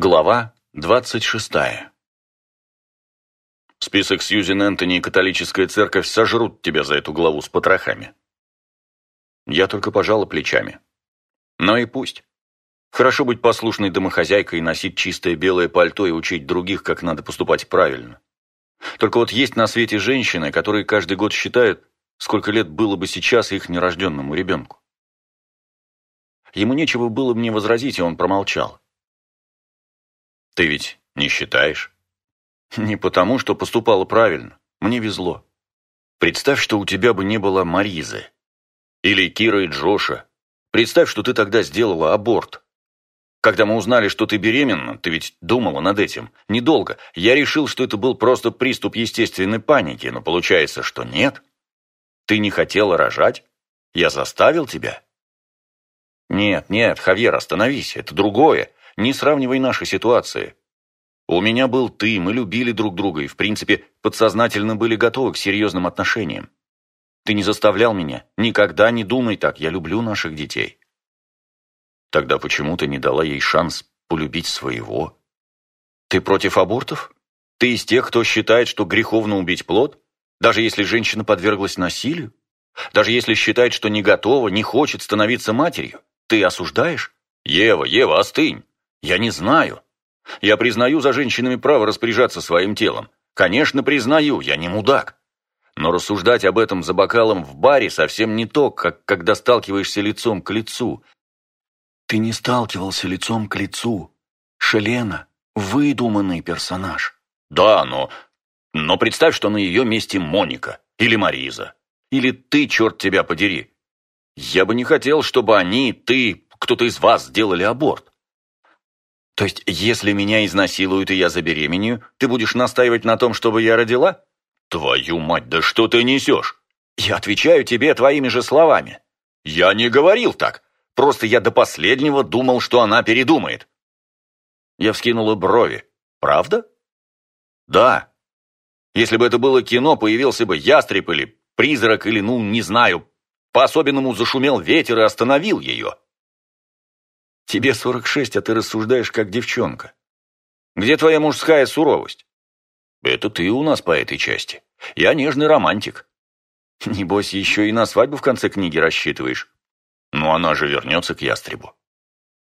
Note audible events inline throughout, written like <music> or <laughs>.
Глава двадцать шестая Список Сьюзен Энтони и католическая церковь сожрут тебя за эту главу с потрохами. Я только пожала плечами. Но и пусть. Хорошо быть послушной домохозяйкой, носить чистое белое пальто и учить других, как надо поступать правильно. Только вот есть на свете женщины, которые каждый год считают, сколько лет было бы сейчас их нерожденному ребенку. Ему нечего было мне возразить, и он промолчал. Ты ведь не считаешь? Не потому, что поступала правильно. Мне везло. Представь, что у тебя бы не было Маризы. Или Кира и Джоша. Представь, что ты тогда сделала аборт. Когда мы узнали, что ты беременна, ты ведь думала над этим. Недолго. Я решил, что это был просто приступ естественной паники, но получается, что нет. Ты не хотела рожать? Я заставил тебя? Нет, нет, Хавьер, остановись. Это другое. Не сравнивай наши ситуации. У меня был ты, мы любили друг друга и, в принципе, подсознательно были готовы к серьезным отношениям. Ты не заставлял меня. Никогда не думай так. Я люблю наших детей. Тогда почему ты не дала ей шанс полюбить своего? Ты против абортов? Ты из тех, кто считает, что греховно убить плод? Даже если женщина подверглась насилию? Даже если считает, что не готова, не хочет становиться матерью? Ты осуждаешь? Ева, Ева, остынь. Я не знаю. Я признаю за женщинами право распоряжаться своим телом. Конечно, признаю, я не мудак. Но рассуждать об этом за бокалом в баре совсем не то, как когда сталкиваешься лицом к лицу. Ты не сталкивался лицом к лицу. Шелена – выдуманный персонаж. Да, но... Но представь, что на ее месте Моника. Или Мариза. Или ты, черт тебя подери. Я бы не хотел, чтобы они, ты, кто-то из вас сделали аборт. То есть, если меня изнасилуют и я забеременею, ты будешь настаивать на том, чтобы я родила? Твою мать, да что ты несешь? Я отвечаю тебе твоими же словами. Я не говорил так. Просто я до последнего думал, что она передумает. Я вскинула брови. Правда? Да. Если бы это было кино, появился бы ястреб или призрак, или, ну, не знаю, по-особенному зашумел ветер и остановил ее. Тебе 46, а ты рассуждаешь как девчонка. Где твоя мужская суровость? Это ты у нас по этой части. Я нежный романтик. <laughs> Небось, еще и на свадьбу в конце книги рассчитываешь. Ну, она же вернется к ястребу.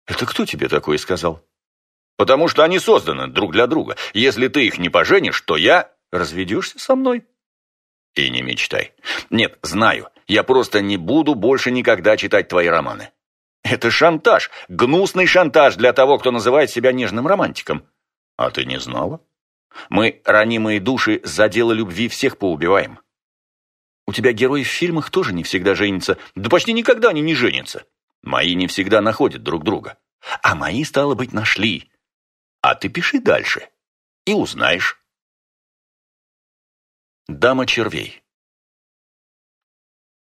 Это кто тебе такое сказал? Потому что они созданы друг для друга. Если ты их не поженишь, то я... Разведешься со мной? И не мечтай. Нет, знаю. Я просто не буду больше никогда читать твои романы. Это шантаж, гнусный шантаж для того, кто называет себя нежным романтиком. А ты не знала? Мы, ранимые души, за дело любви всех поубиваем. У тебя герои в фильмах тоже не всегда женятся, да почти никогда они не женятся. Мои не всегда находят друг друга. А мои, стало быть, нашли. А ты пиши дальше и узнаешь. Дама червей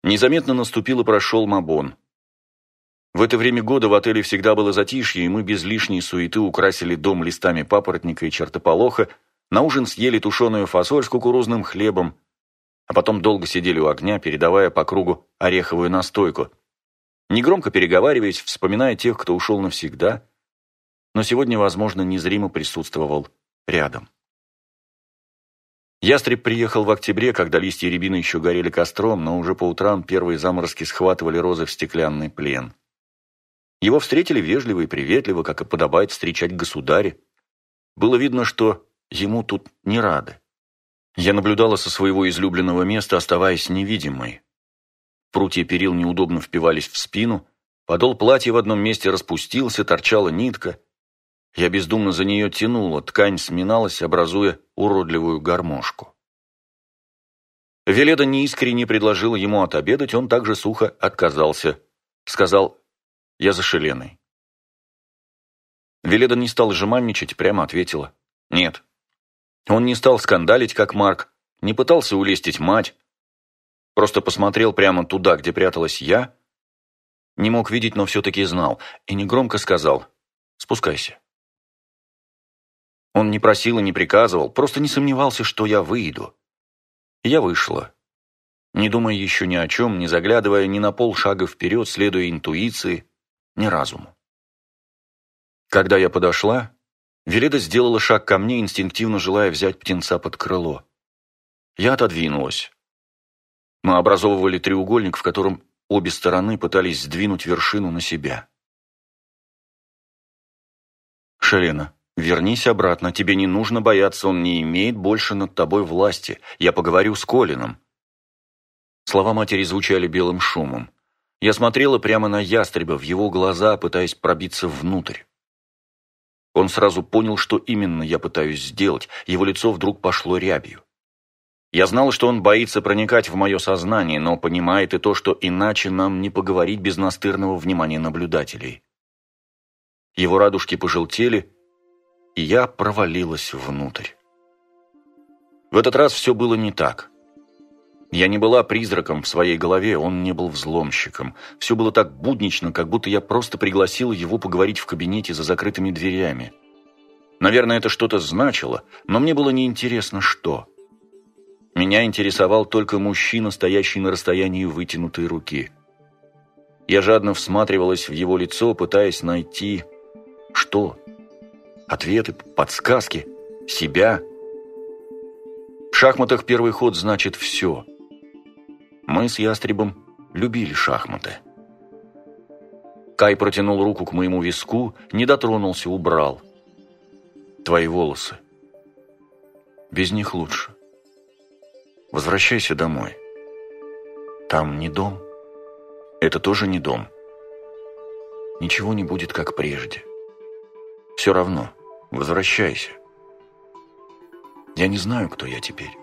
Незаметно наступил и прошел Мабон. В это время года в отеле всегда было затишье, и мы без лишней суеты украсили дом листами папоротника и чертополоха, на ужин съели тушеную фасоль с кукурузным хлебом, а потом долго сидели у огня, передавая по кругу ореховую настойку, негромко переговариваясь, вспоминая тех, кто ушел навсегда, но сегодня, возможно, незримо присутствовал рядом. Ястреб приехал в октябре, когда листья рябины еще горели костром, но уже по утрам первые заморозки схватывали розы в стеклянный плен. Его встретили вежливо и приветливо, как и подобает встречать государе. Было видно, что ему тут не рады. Я наблюдала со своего излюбленного места, оставаясь невидимой. Прутья перил неудобно впивались в спину, подол платья в одном месте распустился, торчала нитка. Я бездумно за нее тянула, ткань сминалась, образуя уродливую гармошку. Веледа неискренне предложила ему отобедать, он также сухо отказался. Сказал я за Шеленой. Веледа не стал жеманничать, прямо ответила. Нет. Он не стал скандалить, как Марк, не пытался улестить мать. Просто посмотрел прямо туда, где пряталась я. Не мог видеть, но все-таки знал. И негромко сказал «Спускайся». Он не просил и не приказывал, просто не сомневался, что я выйду. Я вышла. Не думая еще ни о чем, не заглядывая ни на полшага вперед, следуя интуиции, ни разуму. Когда я подошла, Веледа сделала шаг ко мне, инстинктивно желая взять птенца под крыло. Я отодвинулась. Мы образовывали треугольник, в котором обе стороны пытались сдвинуть вершину на себя. «Шелена, вернись обратно, тебе не нужно бояться, он не имеет больше над тобой власти. Я поговорю с Колином». Слова матери звучали белым шумом. Я смотрела прямо на ястреба, в его глаза, пытаясь пробиться внутрь. Он сразу понял, что именно я пытаюсь сделать. Его лицо вдруг пошло рябью. Я знал, что он боится проникать в мое сознание, но понимает и то, что иначе нам не поговорить без настырного внимания наблюдателей. Его радужки пожелтели, и я провалилась внутрь. В этот раз все было не так. Я не была призраком в своей голове, он не был взломщиком. Все было так буднично, как будто я просто пригласила его поговорить в кабинете за закрытыми дверями. Наверное, это что-то значило, но мне было неинтересно, что. Меня интересовал только мужчина, стоящий на расстоянии вытянутой руки. Я жадно всматривалась в его лицо, пытаясь найти... Что? Ответы, подсказки, себя. В шахматах первый ход значит все – мы с ястребом любили шахматы. Кай протянул руку к моему виску, не дотронулся, убрал. Твои волосы. Без них лучше. Возвращайся домой. Там не дом. Это тоже не дом. Ничего не будет, как прежде. Все равно, возвращайся. Я не знаю, кто я теперь.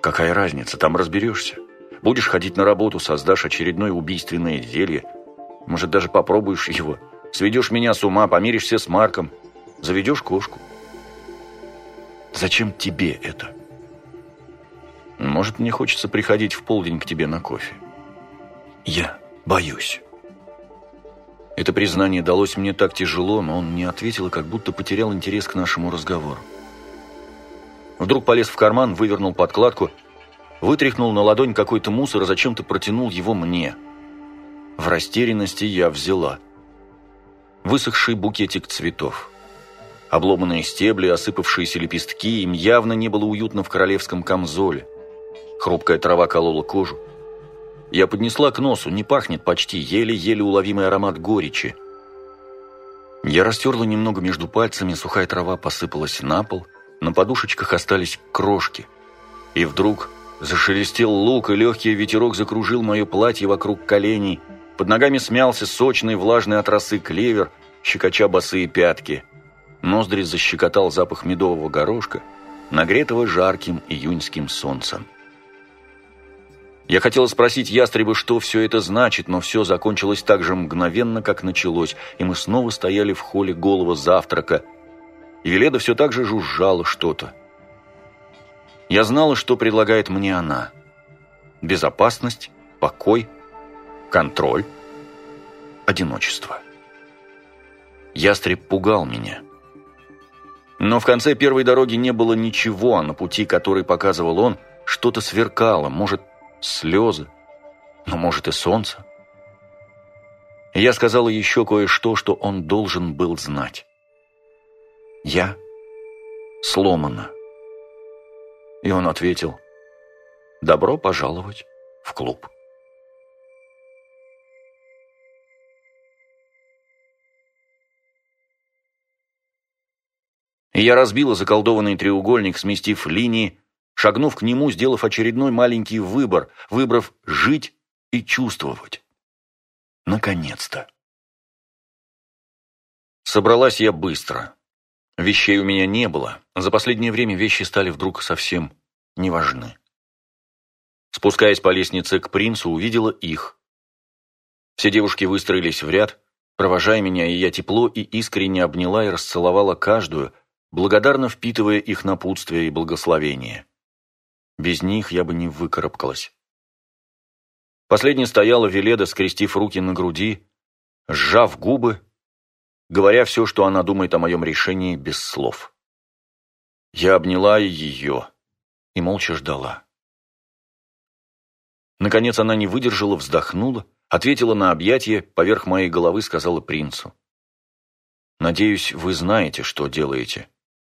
Какая разница, там разберешься. Будешь ходить на работу, создашь очередное убийственное зелье. Может, даже попробуешь его. Сведешь меня с ума, помиришься с Марком. Заведешь кошку. Зачем тебе это? Может, мне хочется приходить в полдень к тебе на кофе. Я боюсь. Это признание далось мне так тяжело, но он не ответил как будто потерял интерес к нашему разговору. Вдруг полез в карман, вывернул подкладку – вытряхнул на ладонь какой-то мусор и зачем-то протянул его мне. В растерянности я взяла. Высохший букетик цветов. Обломанные стебли, осыпавшиеся лепестки, им явно не было уютно в королевском камзоле. Хрупкая трава колола кожу. Я поднесла к носу, не пахнет почти, еле-еле уловимый аромат горечи. Я растерла немного между пальцами, сухая трава посыпалась на пол, на подушечках остались крошки. И вдруг Зашелестел лук, и легкий ветерок закружил мое платье вокруг коленей. Под ногами смялся сочный, влажный от росы клевер, щекоча босые пятки. Ноздри защекотал запах медового горошка, нагретого жарким июньским солнцем. Я хотела спросить ястреба, что все это значит, но все закончилось так же мгновенно, как началось, и мы снова стояли в холле голого завтрака, Веледа все так же жужжала что-то. Я знала, что предлагает мне она. Безопасность, покой, контроль, одиночество. Ястреб пугал меня. Но в конце первой дороги не было ничего, а на пути, который показывал он, что-то сверкало, может, слезы, но может и солнце. Я сказала еще кое-что, что он должен был знать. Я сломана. И он ответил, «Добро пожаловать в клуб». Я разбила заколдованный треугольник, сместив линии, шагнув к нему, сделав очередной маленький выбор, выбрав жить и чувствовать. Наконец-то. Собралась я быстро. Вещей у меня не было. За последнее время вещи стали вдруг совсем не важны. Спускаясь по лестнице к принцу, увидела их. Все девушки выстроились в ряд, провожая меня, и я тепло и искренне обняла и расцеловала каждую, благодарно впитывая их напутствие и благословение. Без них я бы не выкарабкалась. Последняя стояла Веледа, скрестив руки на груди, сжав губы говоря все, что она думает о моем решении без слов. Я обняла ее и молча ждала. Наконец она не выдержала, вздохнула, ответила на объятие, поверх моей головы сказала принцу. Надеюсь, вы знаете, что делаете.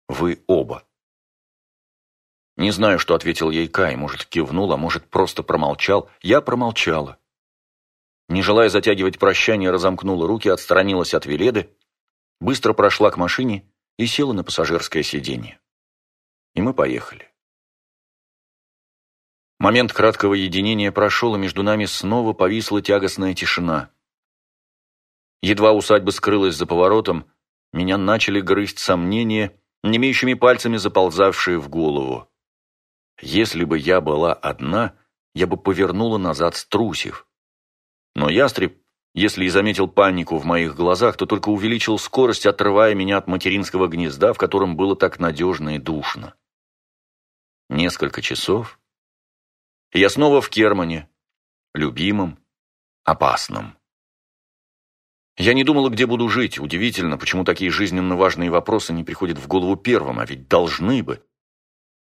Вы оба. Не знаю, что ответил ей Кай, может, кивнул, а может, просто промолчал. Я промолчала. Не желая затягивать прощание, разомкнула руки, отстранилась от Веледы, быстро прошла к машине и села на пассажирское сиденье. И мы поехали. Момент краткого единения прошел, и между нами снова повисла тягостная тишина. Едва усадьба скрылась за поворотом, меня начали грызть сомнения, не имеющими пальцами заползавшие в голову. Если бы я была одна, я бы повернула назад струсив. Но ястреб, если и заметил панику в моих глазах, то только увеличил скорость, отрывая меня от материнского гнезда, в котором было так надежно и душно. Несколько часов, я снова в Кермане, любимом, опасном. Я не думала, где буду жить. Удивительно, почему такие жизненно важные вопросы не приходят в голову первым, а ведь должны бы.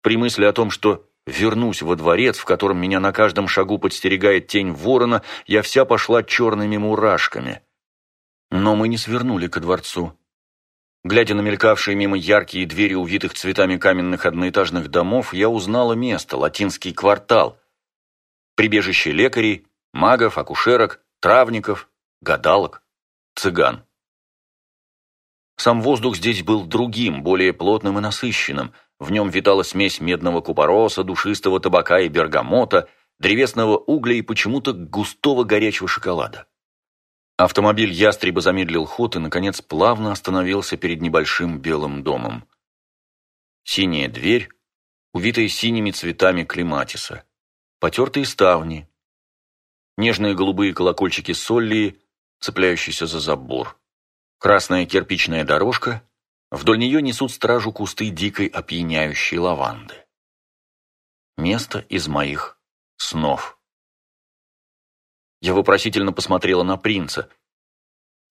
При мысли о том, что вернусь во дворец, в котором меня на каждом шагу подстерегает тень ворона, я вся пошла черными мурашками. Но мы не свернули ко дворцу. Глядя на мелькавшие мимо яркие двери увитых цветами каменных одноэтажных домов, я узнала место, латинский квартал. Прибежище лекарей, магов, акушерок, травников, гадалок цыган. Сам воздух здесь был другим, более плотным и насыщенным. В нем витала смесь медного купороса, душистого табака и бергамота, древесного угля и почему-то густого горячего шоколада. Автомобиль ястреба замедлил ход и, наконец, плавно остановился перед небольшим белым домом. Синяя дверь, увитая синими цветами клематиса, потертые ставни, нежные голубые колокольчики солли цепляющийся за забор. Красная кирпичная дорожка, вдоль нее несут стражу кусты дикой опьяняющей лаванды. Место из моих снов. Я вопросительно посмотрела на принца.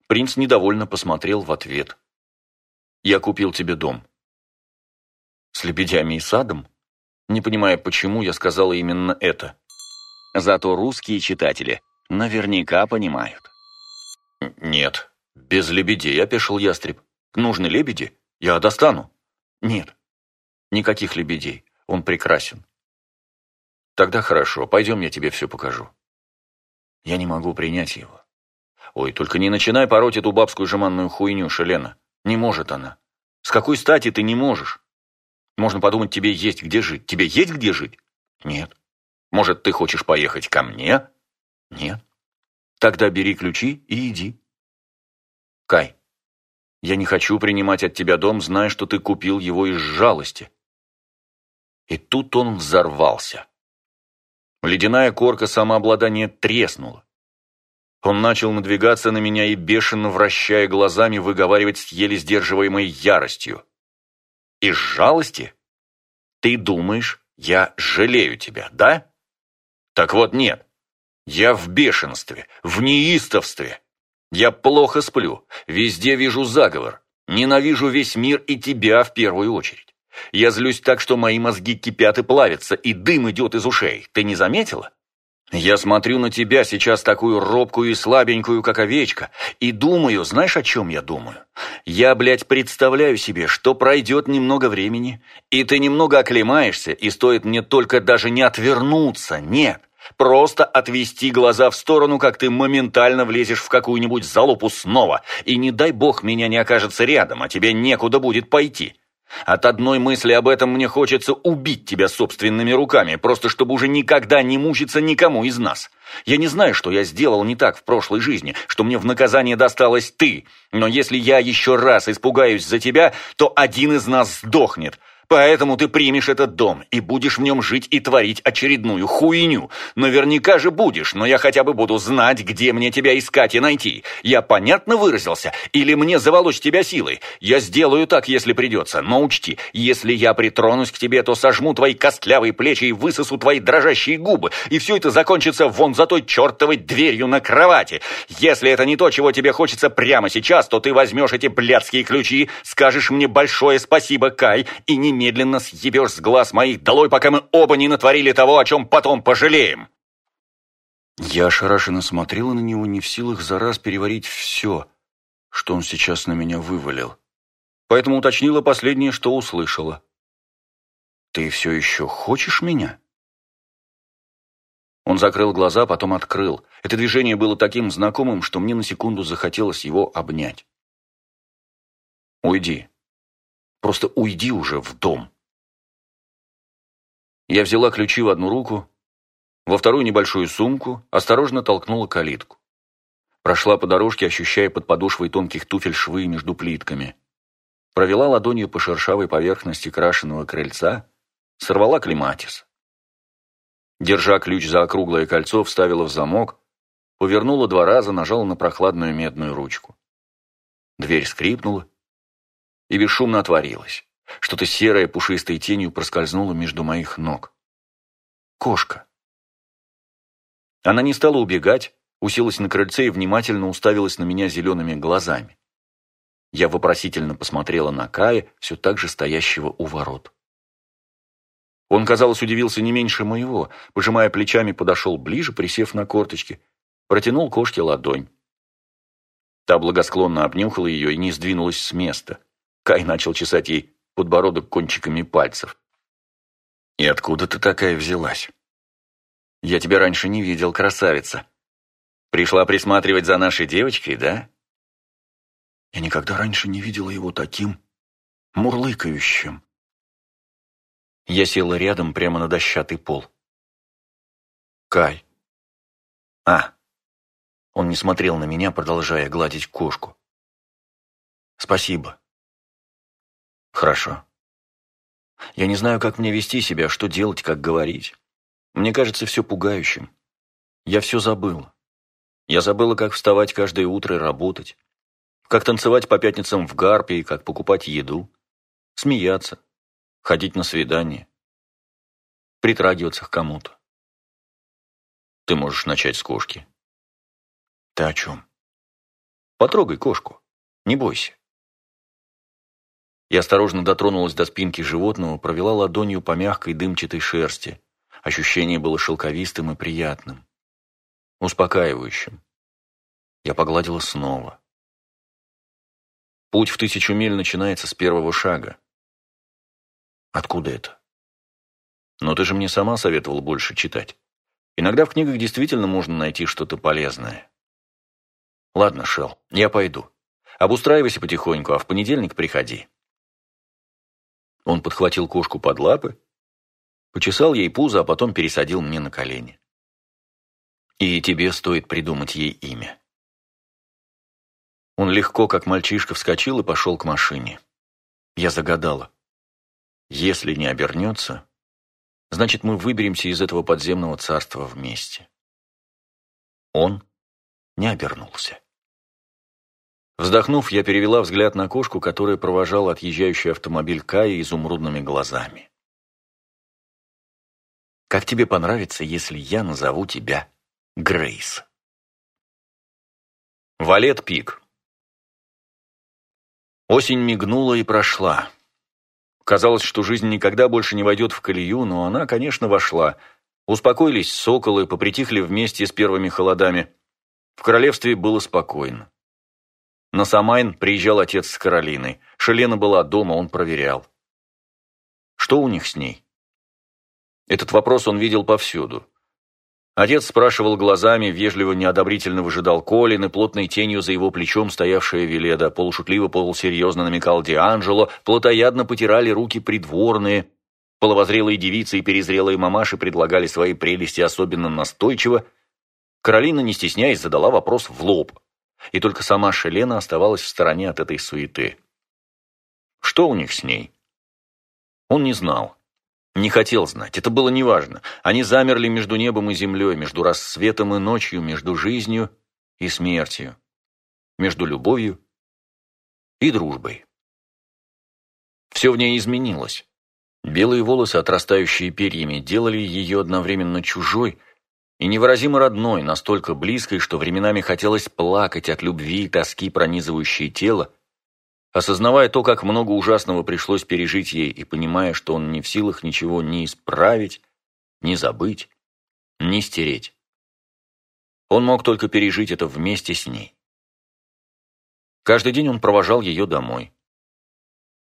Принц недовольно посмотрел в ответ. «Я купил тебе дом». «С лебедями и садом?» Не понимая, почему я сказала именно это. Зато русские читатели наверняка понимают. «Нет, без лебедей», — опешил ястреб. «Нужны лебеди? Я достану». «Нет, никаких лебедей. Он прекрасен». «Тогда хорошо, пойдем, я тебе все покажу». Я не могу принять его. Ой, только не начинай пороть эту бабскую жеманную хуйню, Шелена. Не может она. С какой стати ты не можешь? Можно подумать, тебе есть где жить. Тебе есть где жить? Нет. Может, ты хочешь поехать ко мне? Нет. Тогда бери ключи и иди. Кай, я не хочу принимать от тебя дом, зная, что ты купил его из жалости. И тут он взорвался. Ледяная корка самообладания треснула. Он начал надвигаться на меня и, бешено вращая глазами, выговаривать с еле сдерживаемой яростью. «Из жалости? Ты думаешь, я жалею тебя, да? Так вот нет. Я в бешенстве, в неистовстве. Я плохо сплю, везде вижу заговор. Ненавижу весь мир и тебя в первую очередь. Я злюсь так, что мои мозги кипят и плавятся, и дым идет из ушей. Ты не заметила? Я смотрю на тебя сейчас такую робкую и слабенькую, как овечка, и думаю, знаешь, о чем я думаю? Я, блядь, представляю себе, что пройдет немного времени, и ты немного оклемаешься, и стоит мне только даже не отвернуться, нет, Просто отвести глаза в сторону, как ты моментально влезешь в какую-нибудь залупу снова, и не дай бог меня не окажется рядом, а тебе некуда будет пойти. От одной мысли об этом мне хочется убить тебя собственными руками, просто чтобы уже никогда не мучиться никому из нас. Я не знаю, что я сделал не так в прошлой жизни, что мне в наказание досталась ты, но если я еще раз испугаюсь за тебя, то один из нас сдохнет, Поэтому ты примешь этот дом и будешь в нем жить и творить очередную хуйню. Наверняка же будешь, но я хотя бы буду знать, где мне тебя искать и найти. Я понятно выразился? Или мне заволочь тебя силой? Я сделаю так, если придется, но учти, если я притронусь к тебе, то сожму твои костлявые плечи и высосу твои дрожащие губы, и все это закончится вон за той чертовой дверью на кровати. Если это не то, чего тебе хочется прямо сейчас, то ты возьмешь эти блядские ключи, скажешь мне большое спасибо, Кай, и не немедленно съебешь с глаз моих долой, пока мы оба не натворили того, о чем потом пожалеем!» Я ошарашенно смотрела на него, не в силах за раз переварить все. что он сейчас на меня вывалил. Поэтому уточнила последнее, что услышала. «Ты все еще хочешь меня?» Он закрыл глаза, потом открыл. Это движение было таким знакомым, что мне на секунду захотелось его обнять. «Уйди. Просто уйди уже в дом». Я взяла ключи в одну руку, во вторую небольшую сумку, осторожно толкнула калитку. Прошла по дорожке, ощущая под подошвой тонких туфель швы между плитками. Провела ладонью по шершавой поверхности крашеного крыльца, сорвала клематис. Держа ключ за округлое кольцо, вставила в замок, повернула два раза, нажала на прохладную медную ручку. Дверь скрипнула и бесшумно отворилась. Что-то серое пушистой тенью проскользнуло между моих ног. Кошка. Она не стала убегать, уселась на крыльце и внимательно уставилась на меня зелеными глазами. Я вопросительно посмотрела на Кая, все так же стоящего у ворот. Он, казалось, удивился не меньше моего, пожимая плечами, подошел ближе, присев на корточки, протянул кошке ладонь. Та благосклонно обнюхала ее и не сдвинулась с места. Кай начал чесать ей подбородок кончиками пальцев. «И откуда ты такая взялась?» «Я тебя раньше не видел, красавица. Пришла присматривать за нашей девочкой, да?» Я никогда раньше не видела его таким мурлыкающим. Я села рядом прямо на дощатый пол. «Кай». «А». Он не смотрел на меня, продолжая гладить кошку. «Спасибо». «Хорошо. Я не знаю, как мне вести себя, что делать, как говорить. Мне кажется, все пугающим. Я все забыла. Я забыла, как вставать каждое утро и работать. Как танцевать по пятницам в гарпе и как покупать еду. Смеяться, ходить на свидание, притрагиваться к кому-то. Ты можешь начать с кошки. Ты о чем? Потрогай кошку, не бойся. Я осторожно дотронулась до спинки животного, провела ладонью по мягкой дымчатой шерсти. Ощущение было шелковистым и приятным. Успокаивающим. Я погладила снова. Путь в тысячу миль начинается с первого шага. Откуда это? Но ты же мне сама советовала больше читать. Иногда в книгах действительно можно найти что-то полезное. Ладно, Шел, я пойду. Обустраивайся потихоньку, а в понедельник приходи. Он подхватил кошку под лапы, почесал ей пузо, а потом пересадил мне на колени. И тебе стоит придумать ей имя. Он легко, как мальчишка, вскочил и пошел к машине. Я загадала. Если не обернется, значит, мы выберемся из этого подземного царства вместе. Он не обернулся. Вздохнув, я перевела взгляд на кошку, которая провожала отъезжающий автомобиль Кая изумрудными глазами. «Как тебе понравится, если я назову тебя Грейс?» Валет Пик Осень мигнула и прошла. Казалось, что жизнь никогда больше не войдет в колею, но она, конечно, вошла. Успокоились соколы, попритихли вместе с первыми холодами. В королевстве было спокойно. На Самайн приезжал отец с Каролиной. Шелена была дома, он проверял. Что у них с ней? Этот вопрос он видел повсюду. Отец спрашивал глазами, вежливо неодобрительно выжидал Колин, и плотной тенью за его плечом стоявшая Веледа, полушутливо, полусерьезно намекал Дианджело, плотоядно потирали руки придворные, половозрелые девицы и перезрелые мамаши предлагали свои прелести особенно настойчиво. Каролина, не стесняясь, задала вопрос в лоб, и только сама Шелена оставалась в стороне от этой суеты. Что у них с ней? Он не знал. Не хотел знать, это было неважно. Они замерли между небом и землей, между рассветом и ночью, между жизнью и смертью, между любовью и дружбой. Все в ней изменилось. Белые волосы, отрастающие перьями, делали ее одновременно чужой и невыразимо родной, настолько близкой, что временами хотелось плакать от любви и тоски, пронизывающей тело, Осознавая то, как много ужасного пришлось пережить ей, и понимая, что он не в силах ничего ни исправить, ни забыть, ни стереть. Он мог только пережить это вместе с ней. Каждый день он провожал ее домой.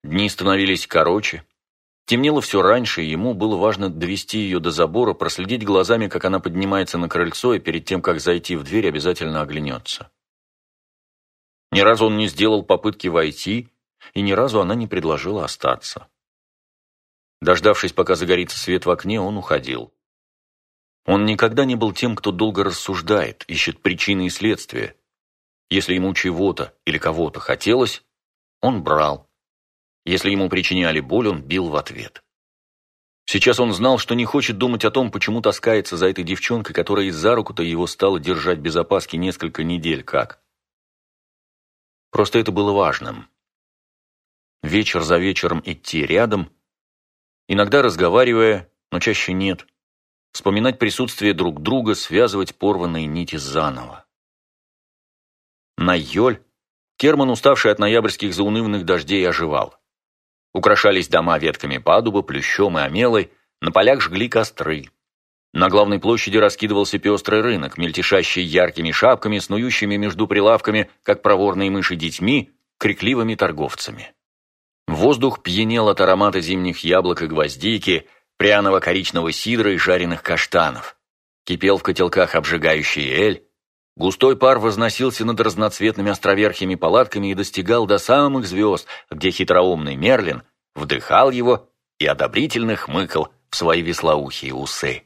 Дни становились короче. Темнело все раньше, и ему было важно довести ее до забора, проследить глазами, как она поднимается на крыльцо, и перед тем, как зайти в дверь, обязательно оглянется. Ни разу он не сделал попытки войти, и ни разу она не предложила остаться. Дождавшись, пока загорится свет в окне, он уходил. Он никогда не был тем, кто долго рассуждает, ищет причины и следствия. Если ему чего-то или кого-то хотелось, он брал. Если ему причиняли боль, он бил в ответ. Сейчас он знал, что не хочет думать о том, почему таскается за этой девчонкой, которая из-за руку-то его стала держать без опаски несколько недель как. Просто это было важным. Вечер за вечером идти рядом, иногда разговаривая, но чаще нет, вспоминать присутствие друг друга, связывать порванные нити заново. На Йоль Керман, уставший от ноябрьских заунывных дождей, оживал. Украшались дома ветками падуба, плющом и омелой, на полях жгли костры. На главной площади раскидывался пестрый рынок, мельтешащий яркими шапками, снующими между прилавками, как проворные мыши детьми, крикливыми торговцами. Воздух пьянел от аромата зимних яблок и гвоздики, пряного коричного сидра и жареных каштанов. Кипел в котелках обжигающий эль. Густой пар возносился над разноцветными островерхими палатками и достигал до самых звезд, где хитроумный Мерлин вдыхал его и одобрительно хмыкал в свои веслоухие усы.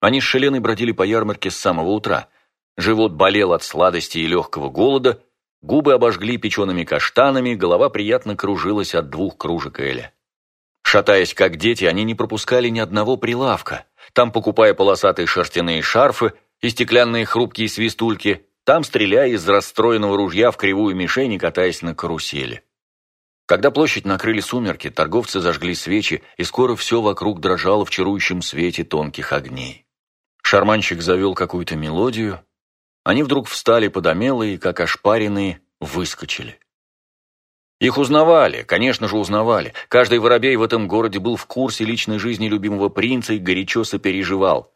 Они с Шеленой бродили по ярмарке с самого утра. Живот болел от сладости и легкого голода, губы обожгли печеными каштанами, голова приятно кружилась от двух кружек Эля. Шатаясь как дети, они не пропускали ни одного прилавка. Там, покупая полосатые шерстяные шарфы и стеклянные хрупкие свистульки, там, стреляя из расстроенного ружья в кривую мишень и катаясь на карусели. Когда площадь накрыли сумерки, торговцы зажгли свечи, и скоро все вокруг дрожало в чарующем свете тонких огней. Шарманщик завел какую-то мелодию. Они вдруг встали подомелые, как ошпаренные, выскочили. Их узнавали, конечно же узнавали. Каждый воробей в этом городе был в курсе личной жизни любимого принца и горячо сопереживал.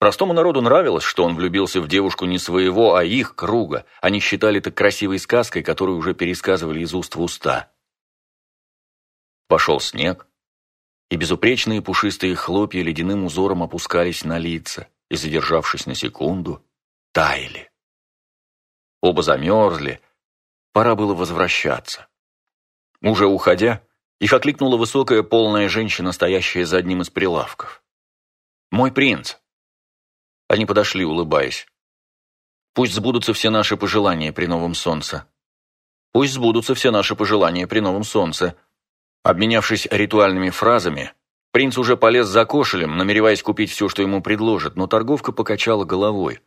Простому народу нравилось, что он влюбился в девушку не своего, а их круга. Они считали это красивой сказкой, которую уже пересказывали из уст в уста. Пошел снег, и безупречные пушистые хлопья ледяным узором опускались на лица и, задержавшись на секунду, таяли. Оба замерзли, пора было возвращаться. Уже уходя, их окликнула высокая полная женщина, стоящая за одним из прилавков. «Мой принц!» Они подошли, улыбаясь. Пусть сбудутся все наши пожелания при новом солнце. Пусть сбудутся все наши пожелания при новом солнце. Обменявшись ритуальными фразами, принц уже полез за кошелем, намереваясь купить все, что ему предложат, но торговка покачала головой.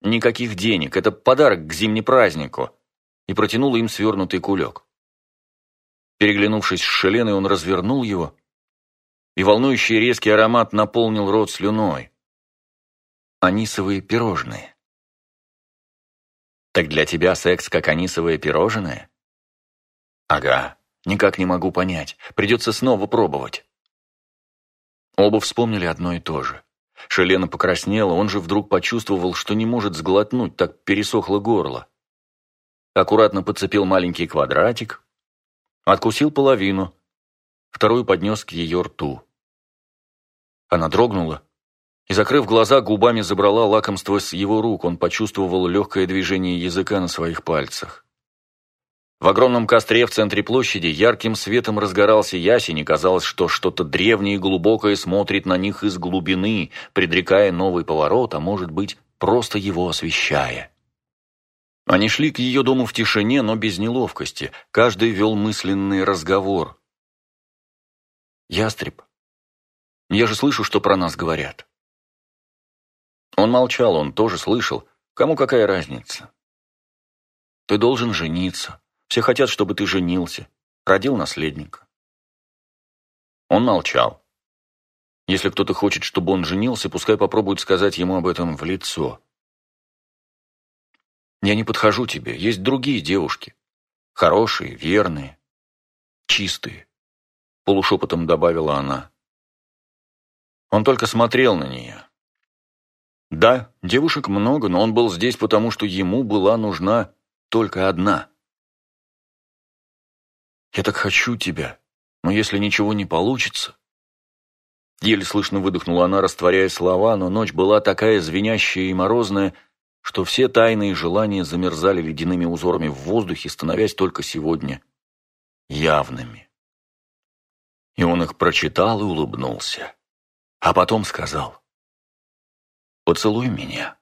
Никаких денег, это подарок к зимнему празднику. И протянула им свернутый кулек. Переглянувшись с Шеленой, он развернул его, и волнующий резкий аромат наполнил рот слюной анисовые пирожные. Так для тебя секс как анисовое пирожное? Ага, никак не могу понять. Придется снова пробовать. Оба вспомнили одно и то же. Шелена покраснела, он же вдруг почувствовал, что не может сглотнуть, так пересохло горло. Аккуратно подцепил маленький квадратик, откусил половину, вторую поднес к ее рту. Она дрогнула, и, закрыв глаза, губами забрала лакомство с его рук. Он почувствовал легкое движение языка на своих пальцах. В огромном костре в центре площади ярким светом разгорался ясень, и казалось, что что-то древнее и глубокое смотрит на них из глубины, предрекая новый поворот, а может быть, просто его освещая. Они шли к ее дому в тишине, но без неловкости. Каждый вел мысленный разговор. «Ястреб, я же слышу, что про нас говорят. Он молчал, он тоже слышал. Кому какая разница? Ты должен жениться. Все хотят, чтобы ты женился. Родил наследника. Он молчал. Если кто-то хочет, чтобы он женился, пускай попробует сказать ему об этом в лицо. Я не подхожу тебе. Есть другие девушки. Хорошие, верные, чистые. Полушепотом добавила она. Он только смотрел на нее. Да, девушек много, но он был здесь, потому что ему была нужна только одна. Я так хочу тебя, но если ничего не получится...» Еле слышно выдохнула она, растворяя слова, но ночь была такая звенящая и морозная, что все тайные желания замерзали ледяными узорами в воздухе, становясь только сегодня явными. И он их прочитал и улыбнулся. А потом сказал, «Поцелуй меня».